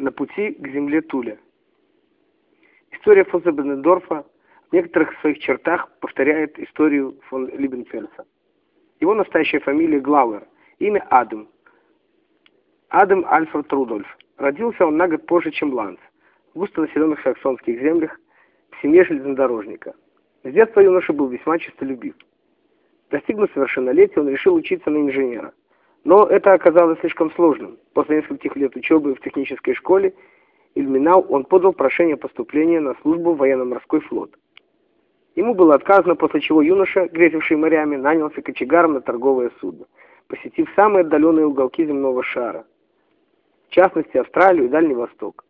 на пути к земле Туля. История фон Зебенендорфа в некоторых своих чертах повторяет историю фон Либенфельса. Его настоящая фамилия Глауэр, имя Адам. Адам Альфред Рудольф. Родился он на год позже, чем Ланс, в густонаселенных саксонских землях, в семье железнодорожника. С детства юноша был весьма честолюбив. Достигнув совершеннолетия, он решил учиться на инженера. Но это оказалось слишком сложным. После нескольких лет учебы в технической школе Ильминау он подал прошение поступления на службу в военно-морской флот. Ему было отказано, после чего юноша, грезивший морями, нанялся кочегаром на торговое судно, посетив самые отдаленные уголки земного шара, в частности Австралию и Дальний Восток.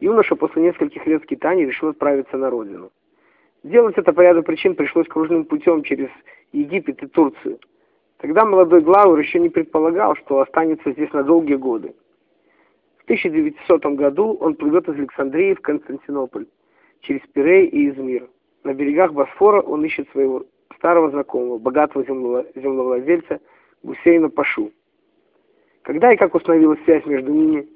Юноша после нескольких лет скитаний решил отправиться на родину. Делать это по ряду причин пришлось кружным путем через Египет и Турцию. Тогда молодой Глауэр еще не предполагал, что останется здесь на долгие годы. В 1900 году он плывет из Александрии в Константинополь, через Пирей и Измир. На берегах Босфора он ищет своего старого знакомого, богатого землевладельца Гусейна Пашу. Когда и как установилась связь между ними,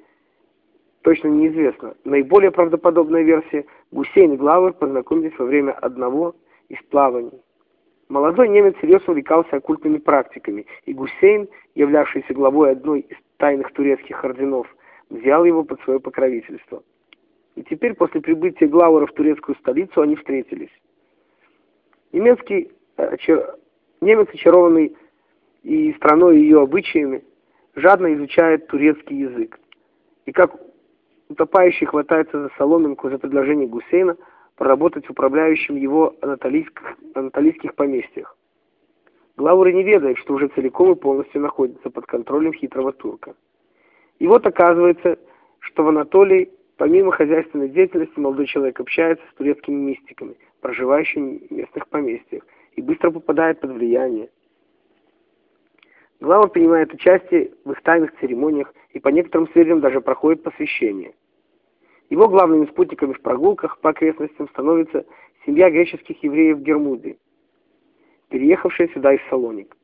точно неизвестно. Наиболее правдоподобная версия – Гусейн и Глауэр познакомились во время одного из плаваний. Молодой немец серьезно увлекался оккультными практиками, и Гусейн, являвшийся главой одной из тайных турецких орденов, взял его под свое покровительство. И теперь, после прибытия Глауэра в турецкую столицу, они встретились. Немецкий, э, немец, очарованный и страной, и ее обычаями, жадно изучает турецкий язык. И как утопающий хватается за соломинку за предложение Гусейна – поработать управляющим его анатолийских, анатолийских поместьях. Главуры не ведает, что уже целиком и полностью находится под контролем хитрого турка. И вот оказывается, что в Анатолии, помимо хозяйственной деятельности, молодой человек общается с турецкими мистиками, проживающими в местных поместьях, и быстро попадает под влияние. Главор принимает участие в их тайных церемониях и по некоторым сведениям даже проходит посвящение. Его главными спутниками в прогулках по окрестностям становится семья греческих евреев Гермуды, переехавшая сюда из Салоник.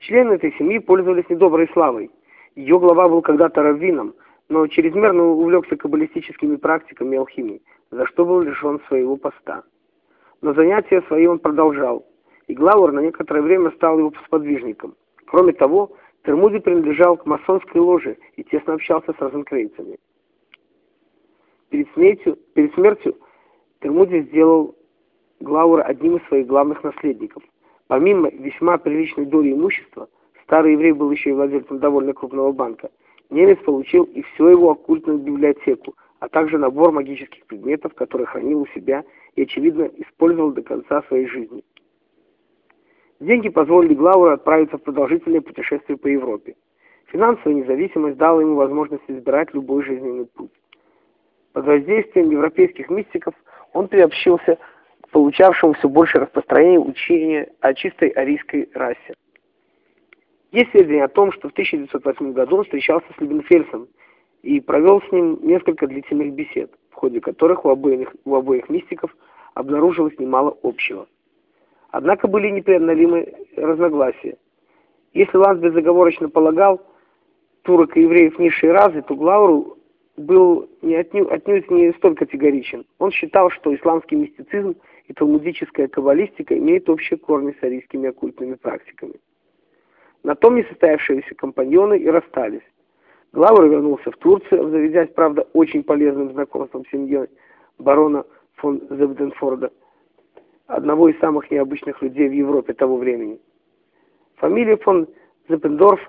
Члены этой семьи пользовались недоброй славой. Ее глава был когда-то раввином, но чрезмерно увлекся каббалистическими практиками и алхимией, за что был лишен своего поста. Но занятия свои он продолжал, и Глауэр на некоторое время стал его сподвижником. Кроме того, Термуди принадлежал к масонской ложе и тесно общался с розенкрейцами. Перед смертью, перед смертью Термуди сделал Глаура одним из своих главных наследников. Помимо весьма приличной доли имущества, старый еврей был еще и владельцем довольно крупного банка, немец получил и всю его оккультную библиотеку, а также набор магических предметов, которые хранил у себя и, очевидно, использовал до конца своей жизни. Деньги позволили Глауру отправиться в продолжительное путешествие по Европе. Финансовая независимость дала ему возможность избирать любой жизненный путь. Под воздействием европейских мистиков он приобщился к получавшему все больше распространения учения о чистой арийской расе. Есть сведения о том, что в 1908 году он встречался с Либенфельсом и провел с ним несколько длительных бесед, в ходе которых у обоих, у обоих мистиков обнаружилось немало общего. Однако были непреодолимые разногласия. Если Ланс безоговорочно полагал турок и евреев низшей расы, то Глауру был не отнюдь, отнюдь не столь категоричен. Он считал, что исламский мистицизм и талмудическая каббалистика имеют общие корни с арийскими оккультными практиками. На том несостоявшиеся компаньоны и расстались. Главр вернулся в Турцию, заведясь, правда, очень полезным знакомством с семьей барона фон Зебденфорда, одного из самых необычных людей в Европе того времени. Фамилия фон Зеппендорф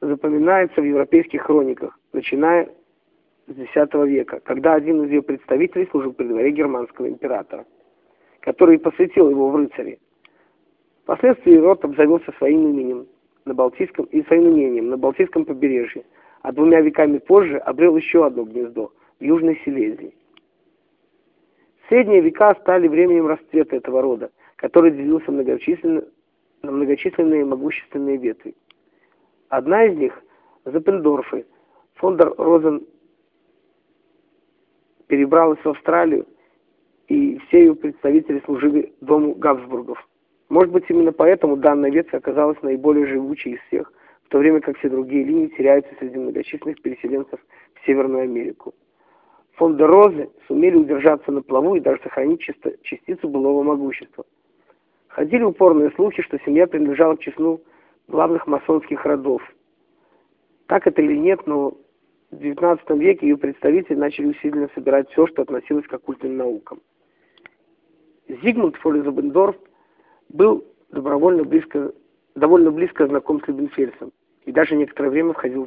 запоминается в европейских хрониках, начиная X века, когда один из ее представителей служил при дворе германского императора, который посвятил его в рыцари. Впоследствии род обзавелся своим именем на Балтийском и своим имением на Балтийском побережье, а двумя веками позже обрел еще одно гнездо в Южной Силезии. Средние века стали временем расцвета этого рода, который делился многочисленно, на многочисленные могущественные ветви. Одна из них – Запендорфы, фондер Розен перебралась в Австралию, и все ее представители служили дому Габсбургов. Может быть, именно поэтому данная ветвь оказалась наиболее живучей из всех, в то время как все другие линии теряются среди многочисленных переселенцев в Северную Америку. Фон де Розе сумели удержаться на плаву и даже сохранить чисто, частицу былого могущества. Ходили упорные слухи, что семья принадлежала к числу главных масонских родов. Так это или нет, но в XIX веке ее представители начали усиленно собирать все, что относилось к оккультным наукам. Зигмунд Фолизабендорф был добровольно близко, довольно близко знаком с Либенфельсом и даже некоторое время входил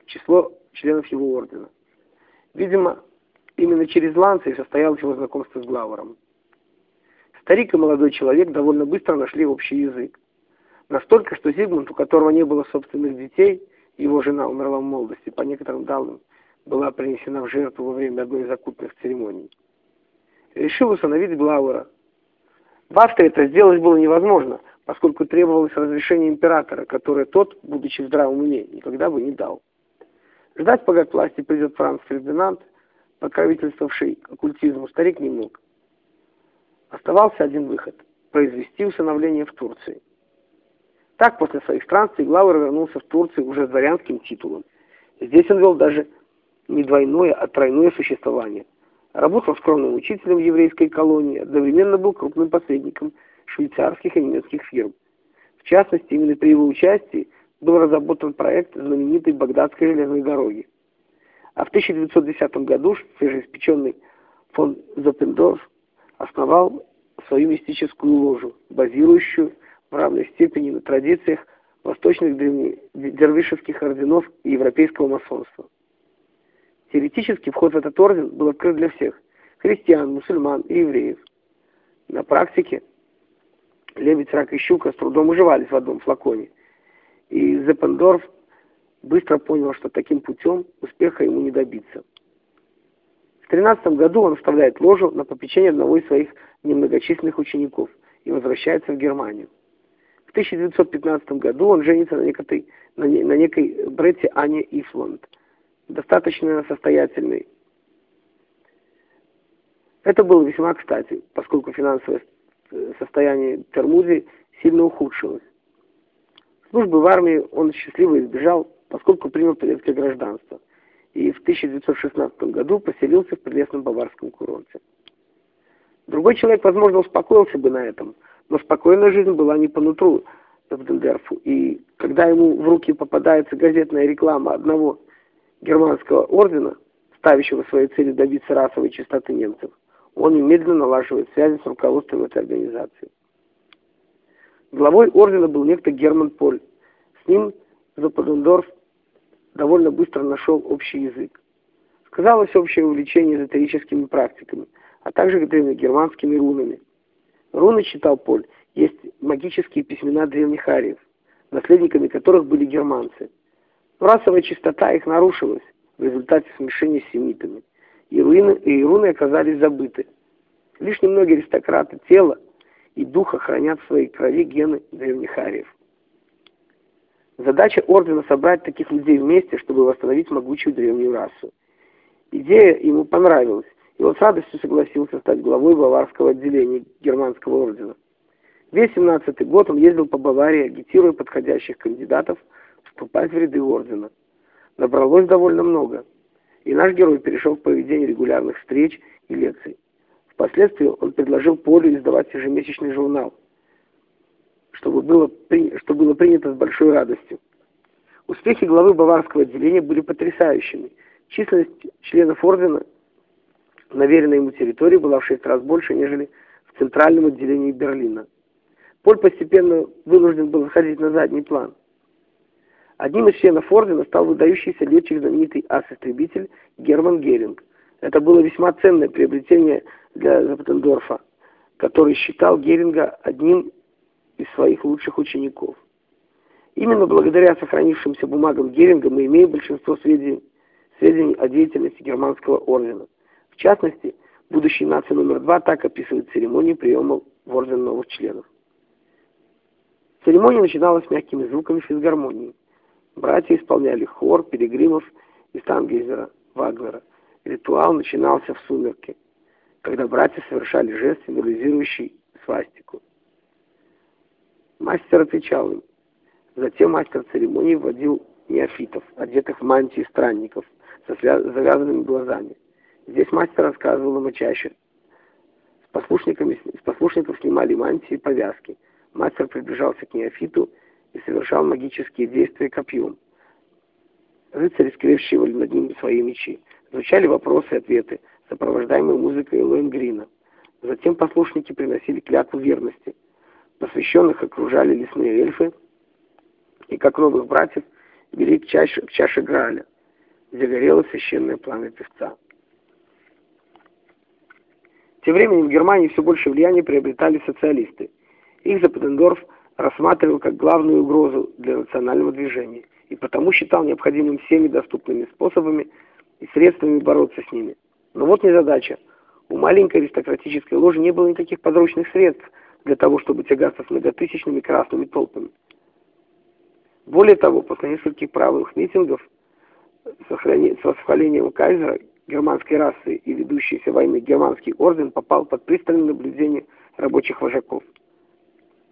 в число членов его ордена. Видимо, именно через Ланца состоялось его знакомство с Глауэром. Старик и молодой человек довольно быстро нашли общий язык. Настолько, что Зигмунд, у которого не было собственных детей, его жена умерла в молодости, по некоторым данным, была принесена в жертву во время одной из оккультных церемоний. Решил усыновить Глауэра. В Австрии это сделать было невозможно, поскольку требовалось разрешение императора, которое тот, будучи в здравом уме, никогда бы не дал. Ждать, пока к власти придет Франц Фердинанд, покровительствовавший оккультизму, старик не мог. Оставался один выход – произвести усыновление в Турции. Так, после своих странствий, Глауэр вернулся в Турцию уже с дворянским титулом. Здесь он вел даже не двойное, а тройное существование. Работал скромным учителем в еврейской колонии, одновременно был крупным посредником швейцарских и немецких фирм. В частности, именно при его участии был разработан проект знаменитой Багдадской железной дороги. А в 1910 году свежеиспеченный фон Зоппендорф основал свою мистическую ложу, базирующую в равной степени на традициях восточных дервишевских орденов и европейского масонства. Теоретически вход в этот орден был открыт для всех – христиан, мусульман и евреев. На практике лебедь, рак и щука с трудом уживались в одном флаконе. И Зеппендорф быстро понял, что таким путем успеха ему не добиться. В 13 году он оставляет ложу на попечение одного из своих немногочисленных учеников и возвращается в Германию. В 1915 году он женится на некой, на, не, на некой Бретте Ане Ифланд, достаточно состоятельной. Это было весьма кстати, поскольку финансовое состояние Термузи сильно ухудшилось. Службы в армии он счастливо избежал, поскольку принял турецкое гражданство – и в 1916 году поселился в прелестном баварском курорте. Другой человек, возможно, успокоился бы на этом, но спокойная жизнь была не по нутру Эвдендерфу, и когда ему в руки попадается газетная реклама одного германского ордена, ставящего своей целью добиться расовой чистоты немцев, он немедленно налаживает связи с руководством этой организации. Главой ордена был некто Герман Поль. С ним Зоппендорф довольно быстро нашел общий язык. Сказалось общее увлечение эзотерическими практиками, а также древнегерманскими рунами. Руны, читал Поль, есть магические письмена древних ариев, наследниками которых были германцы. Но расовая чистота их нарушилась в результате смешения с семитами, и руны, и руны оказались забыты. Лишь немногие аристократы тела и духа хранят в своей крови гены древних ариев. Задача ордена собрать таких людей вместе, чтобы восстановить могучую древнюю расу. Идея ему понравилась, и он с радостью согласился стать главой баварского отделения германского ордена. Весь 17-й год он ездил по Баварии, агитируя подходящих кандидатов вступать в ряды ордена. Набралось довольно много, и наш герой перешел к поведению регулярных встреч и лекций. Впоследствии он предложил Полю издавать ежемесячный журнал – чтобы было, что было принято с большой радостью. Успехи главы баварского отделения были потрясающими. Численность членов ордена на веренной ему территории была в шесть раз больше, нежели в центральном отделении Берлина. Поль постепенно вынужден был заходить на задний план. Одним из членов ордена стал выдающийся летчик знаменитый ас-истребитель Герман Геринг. Это было весьма ценное приобретение для Заптендорфа, который считал Геринга одним из своих лучших учеников. Именно благодаря сохранившимся бумагам Геринга мы имеем большинство сведений, сведений о деятельности германского ордена. В частности, будущий нация номер два так описывает церемонию приема в орден новых членов. Церемония начиналась мягкими звуками физгармонии. Братья исполняли хор, Пилигримов и Стангейзера, Вагнера. Ритуал начинался в сумерки, когда братья совершали жест, символизирующий свастику. Мастер отвечал им, Затем мастер церемонии вводил неофитов, одетых в мантии странников, со завязанными глазами. Здесь мастер рассказывал о чаще. С, послушниками, с послушников снимали мантии и повязки. Мастер приближался к неофиту и совершал магические действия копьем. Рыцари скрещивали над ним свои мечи. Звучали вопросы и ответы, сопровождаемые музыкой Лоэнгрина. Затем послушники приносили клятву верности. Посвященных окружали лесные эльфы, и как новых братьев вели к чаше, к чаше Грааля, где горело священное пламя певца. Тем временем в Германии все больше влияния приобретали социалисты. Их Западендорф рассматривал как главную угрозу для национального движения и потому считал необходимым всеми доступными способами и средствами бороться с ними. Но вот незадача. У маленькой аристократической ложи не было никаких подручных средств для того, чтобы тягаться с многотысячными красными толпами. Более того, после нескольких правых митингов с восхвалением кайзера германской расы и ведущейся войны германский орден попал под пристальное наблюдение рабочих вожаков.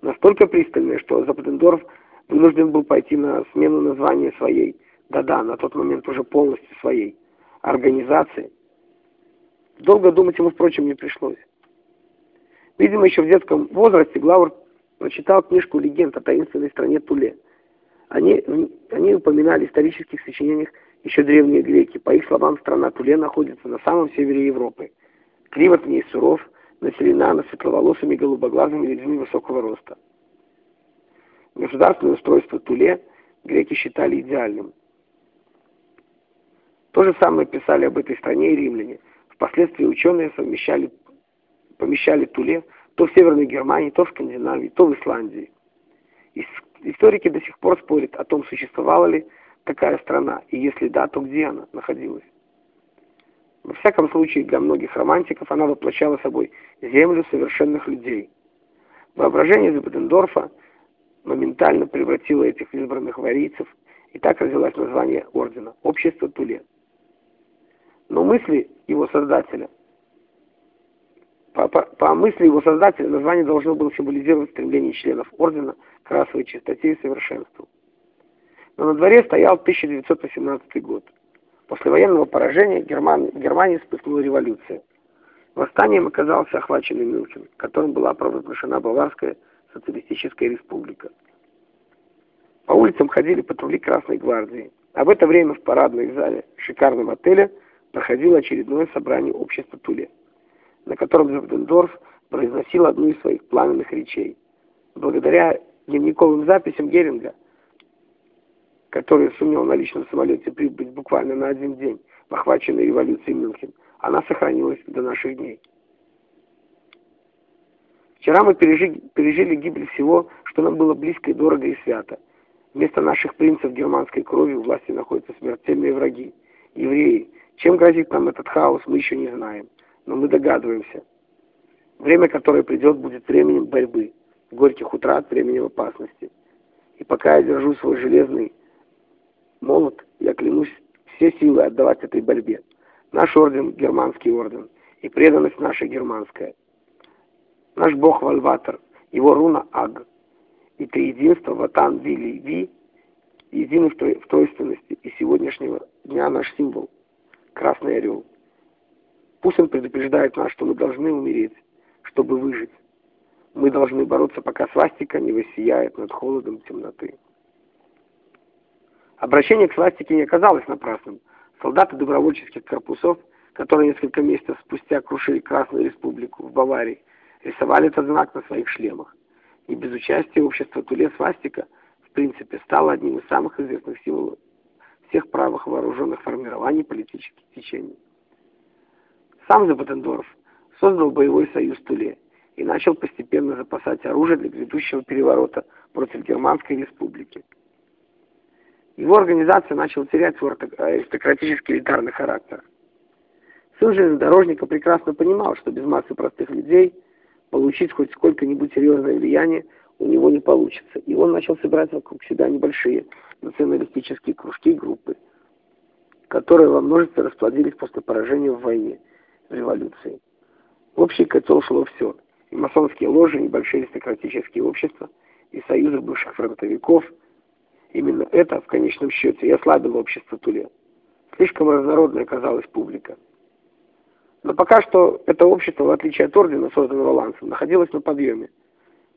Настолько пристальное, что Западендорф вынужден был пойти на смену названия своей, да-да, на тот момент уже полностью своей, организации. Долго думать ему, впрочем, не пришлось. Видимо, еще в детском возрасте Глаур прочитал книжку «Легенд о таинственной стране Туле». Они, они упоминали в исторических сочинениях еще древние греки. По их словам, страна Туле находится на самом севере Европы. Климат в ней суров, населена она светловолосыми голубоглазыми людьми высокого роста. Государственное устройство Туле греки считали идеальным. То же самое писали об этой стране и римляне. Впоследствии ученые совмещали, помещали Туле то в Северной Германии, то в Скандинавии, то в Исландии. Историки до сих пор спорят о том, существовала ли такая страна, и если да, то где она находилась. Во всяком случае, для многих романтиков она воплощала собой землю совершенных людей. Воображение Зебедендорфа моментально превратило этих избранных варийцев, и так родилось название ордена – Общество Туле. Но мысли его создателя, по, по, по мысли его создателя, название должно было символизировать стремление членов ордена к расовой чистоте и совершенству. Но на дворе стоял 1918 год. После военного поражения Герман, Германии вспыхнула революция. Восстанием оказался охваченный Мюнхен, которым была провозглашена Баварская социалистическая республика. По улицам ходили патрули Красной гвардии, а в это время в парадной зале шикарного отеля проходило очередное собрание общества Туле, на котором Зевдендорф произносил одну из своих пламенных речей. Благодаря дневниковым записям Геринга, который сумел на личном самолете прибыть буквально на один день в охваченной революцией Мюнхен, она сохранилась до наших дней. Вчера мы пережили, пережили гибель всего, что нам было близко и дорого и свято. Вместо наших принцев германской крови у власти находятся смертельные враги, евреи, чем грозит нам этот хаос, мы еще не знаем, но мы догадываемся. Время, которое придет, будет временем борьбы, горьких утрат, временем опасности. И пока я держу свой железный молот, я клянусь все силы отдавать этой борьбе. Наш орден – германский орден, и преданность наша германская. Наш бог Вальватор, его руна Аг, и триединство Ватан Вили Ви, едины в, в тройственности, и сегодняшнего дня наш символ – Красный Орел. Пусть он предупреждает нас, что мы должны умереть, чтобы выжить. Мы должны бороться, пока свастика не воссияет над холодом темноты. Обращение к свастике не оказалось напрасным. Солдаты добровольческих корпусов, которые несколько месяцев спустя крушили Красную Республику в Баварии, рисовали этот знак на своих шлемах. И без участия общества Туле свастика, в принципе, стало одним из самых известных символов всех правых вооруженных формирований политических течений. Сам Запатендорф создал боевой союз Туле и начал постепенно запасать оружие для грядущего переворота против Германской республики. Его организация начала терять свой аристократический элитарный характер. Сын железнодорожника прекрасно понимал, что без массы простых людей получить хоть сколько-нибудь серьезное влияние у него не получится, и он начал собирать вокруг себя небольшие националистические кружки и группы, которые во множестве расплодились после поражения в войне, в революции. В общий котел шло все. И масонские ложи, небольшие аристократические общества, и союзы бывших фронтовиков, Именно это, в конечном счете, и ослабило общество Туле. Слишком разнородной оказалась публика. Но пока что это общество, в отличие от ордена, созданного Лансом, находилось на подъеме.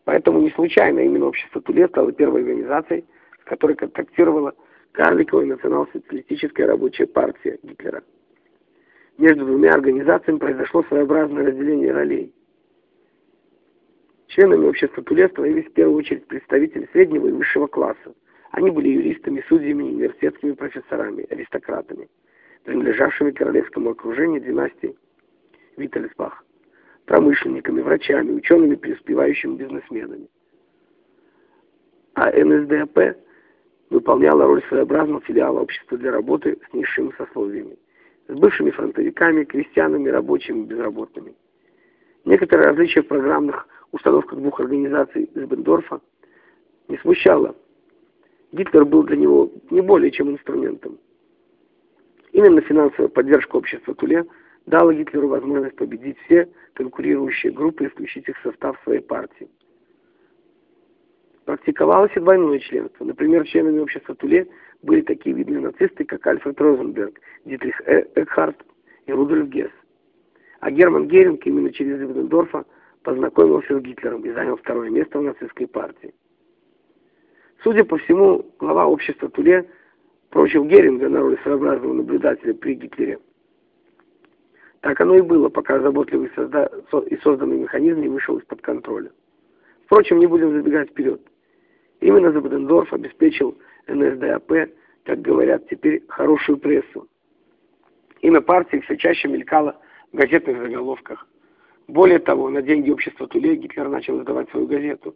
Поэтому не случайно именно общество Туле стало первой организацией, с которой контактировала карликовая национал-социалистическая рабочая партия Гитлера. Между двумя организациями произошло своеобразное разделение ролей. Членами общества Туле становились в первую очередь представители среднего и высшего класса. Они были юристами, судьями, университетскими профессорами, аристократами, принадлежавшими королевскому окружению династии Виттельсбах, промышленниками, врачами, учеными, преуспевающими бизнесменами. А НСДАП выполняла роль своеобразного филиала общества для работы с низшими сословиями, с бывшими фронтовиками, крестьянами, рабочими, безработными. Некоторые различия в программных установках двух организаций из Бендорфа не смущало. Гитлер был для него не более чем инструментом. Именно финансовая поддержка общества Туле дала Гитлеру возможность победить все конкурирующие группы и включить их в состав своей партии. Практиковалось и двойное членство. Например, членами общества Туле были такие видные нацисты, как Альфред Розенберг, Дитрих э Экхарт и Рудольф Гесс. А Герман Геринг именно через Ивдендорфа познакомился с Гитлером и занял второе место в нацистской партии. Судя по всему, глава общества Туле прочил Геринга на роль своеобразного наблюдателя при Гитлере. Так оно и было, пока заботливый созда... и созданный механизм не вышел из-под контроля. Впрочем, не будем забегать вперед. Именно Забдендорф обеспечил НСДАП, как говорят теперь, хорошую прессу. Имя партии все чаще мелькало в газетных заголовках. Более того, на деньги общества Туле Гитлер начал издавать свою газету.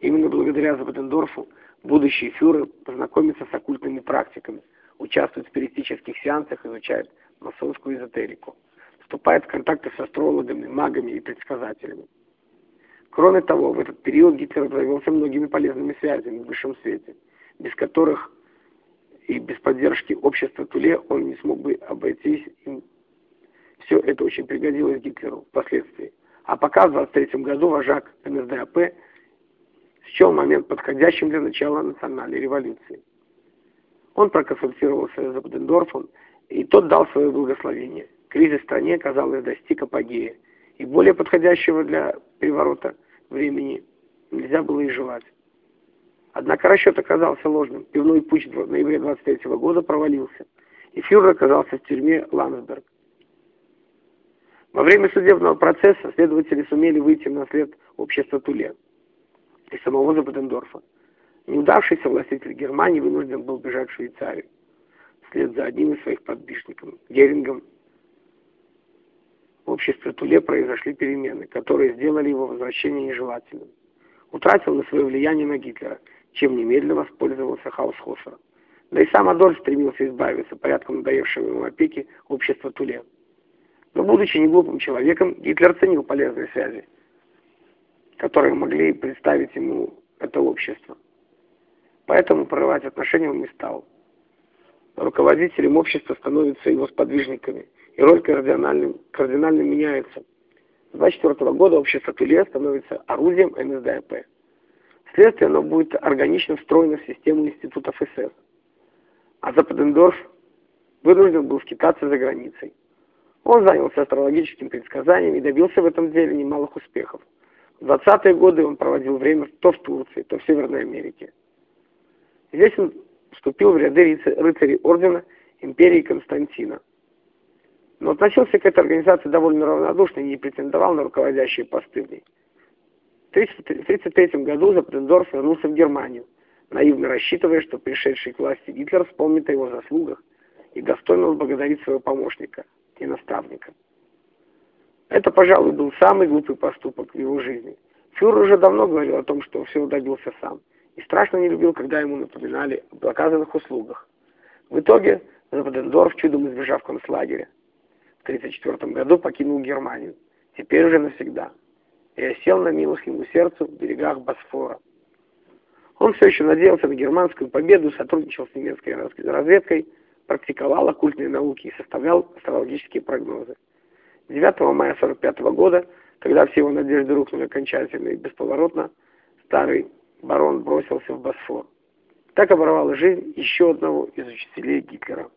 Именно благодаря Забдендорфу будущий фюрер познакомится с оккультными практиками, участвует в спиритических сеансах, изучает масонскую эзотерику, вступает в контакты с астрологами, магами и предсказателями. Кроме того, в этот период Гитлер обзавелся многими полезными связями в высшем свете, без которых и без поддержки общества Туле он не смог бы обойтись. И все это очень пригодилось Гитлеру впоследствии. А пока в 23 году вожак НСДАП счел момент подходящим для начала национальной революции. Он проконсультировался с Абдендорфом, и тот дал свое благословение. Кризис в стране, казалось, достиг апогея, и более подходящего для переворота времени нельзя было и желать. Однако расчет оказался ложным. Пивной путь в ноябре 23 года провалился, и фюрер оказался в тюрьме Ландсберг. Во время судебного процесса следователи сумели выйти на след общества Туле и самого Западендорфа. Неудавшийся властитель Германии вынужден был бежать в Швейцарию вслед за одним из своих подбишников, Герингом в обществе Туле произошли перемены, которые сделали его возвращение нежелательным. Утратил на свое влияние на Гитлера, чем немедленно воспользовался Хаусхофер. Да и сам Адольф стремился избавиться порядком надоевшего ему опеки общества Туле. Но, будучи неглупым человеком, Гитлер ценил полезные связи, которые могли представить ему это общество. Поэтому прорывать отношения он не стал. Руководителем общества становятся его сподвижниками – и роль кардинально, кардинально меняется. С 24 года общество Туле становится орудием НСДАП. Вследствие оно будет органично встроено в систему институтов СС. А Западендорф вынужден был скитаться за границей. Он занялся астрологическим предсказанием и добился в этом деле немалых успехов. В 20-е годы он проводил время то в Турции, то в Северной Америке. Здесь он вступил в ряды рыцарей ордена империи Константина но относился к этой организации довольно равнодушно и не претендовал на руководящие посты в ней. В 1933 году Западендорф вернулся в Германию, наивно рассчитывая, что пришедший к власти Гитлер вспомнит о его заслугах и достойно возблагодарит своего помощника и наставника. Это, пожалуй, был самый глупый поступок в его жизни. Фюрер уже давно говорил о том, что все добился сам, и страшно не любил, когда ему напоминали об оказанных услугах. В итоге Западендорф, чудом избежав концлагеря, в 1934 году покинул Германию, теперь уже навсегда, и осел на милых ему сердцу в берегах Босфора. Он все еще надеялся на германскую победу, сотрудничал с немецкой разведкой, практиковал оккультные науки и составлял астрологические прогнозы. 9 мая 1945 года, когда все его надежды рухнули окончательно и бесповоротно, старый барон бросился в Босфор. Так оборвала жизнь еще одного из учителей Гитлера.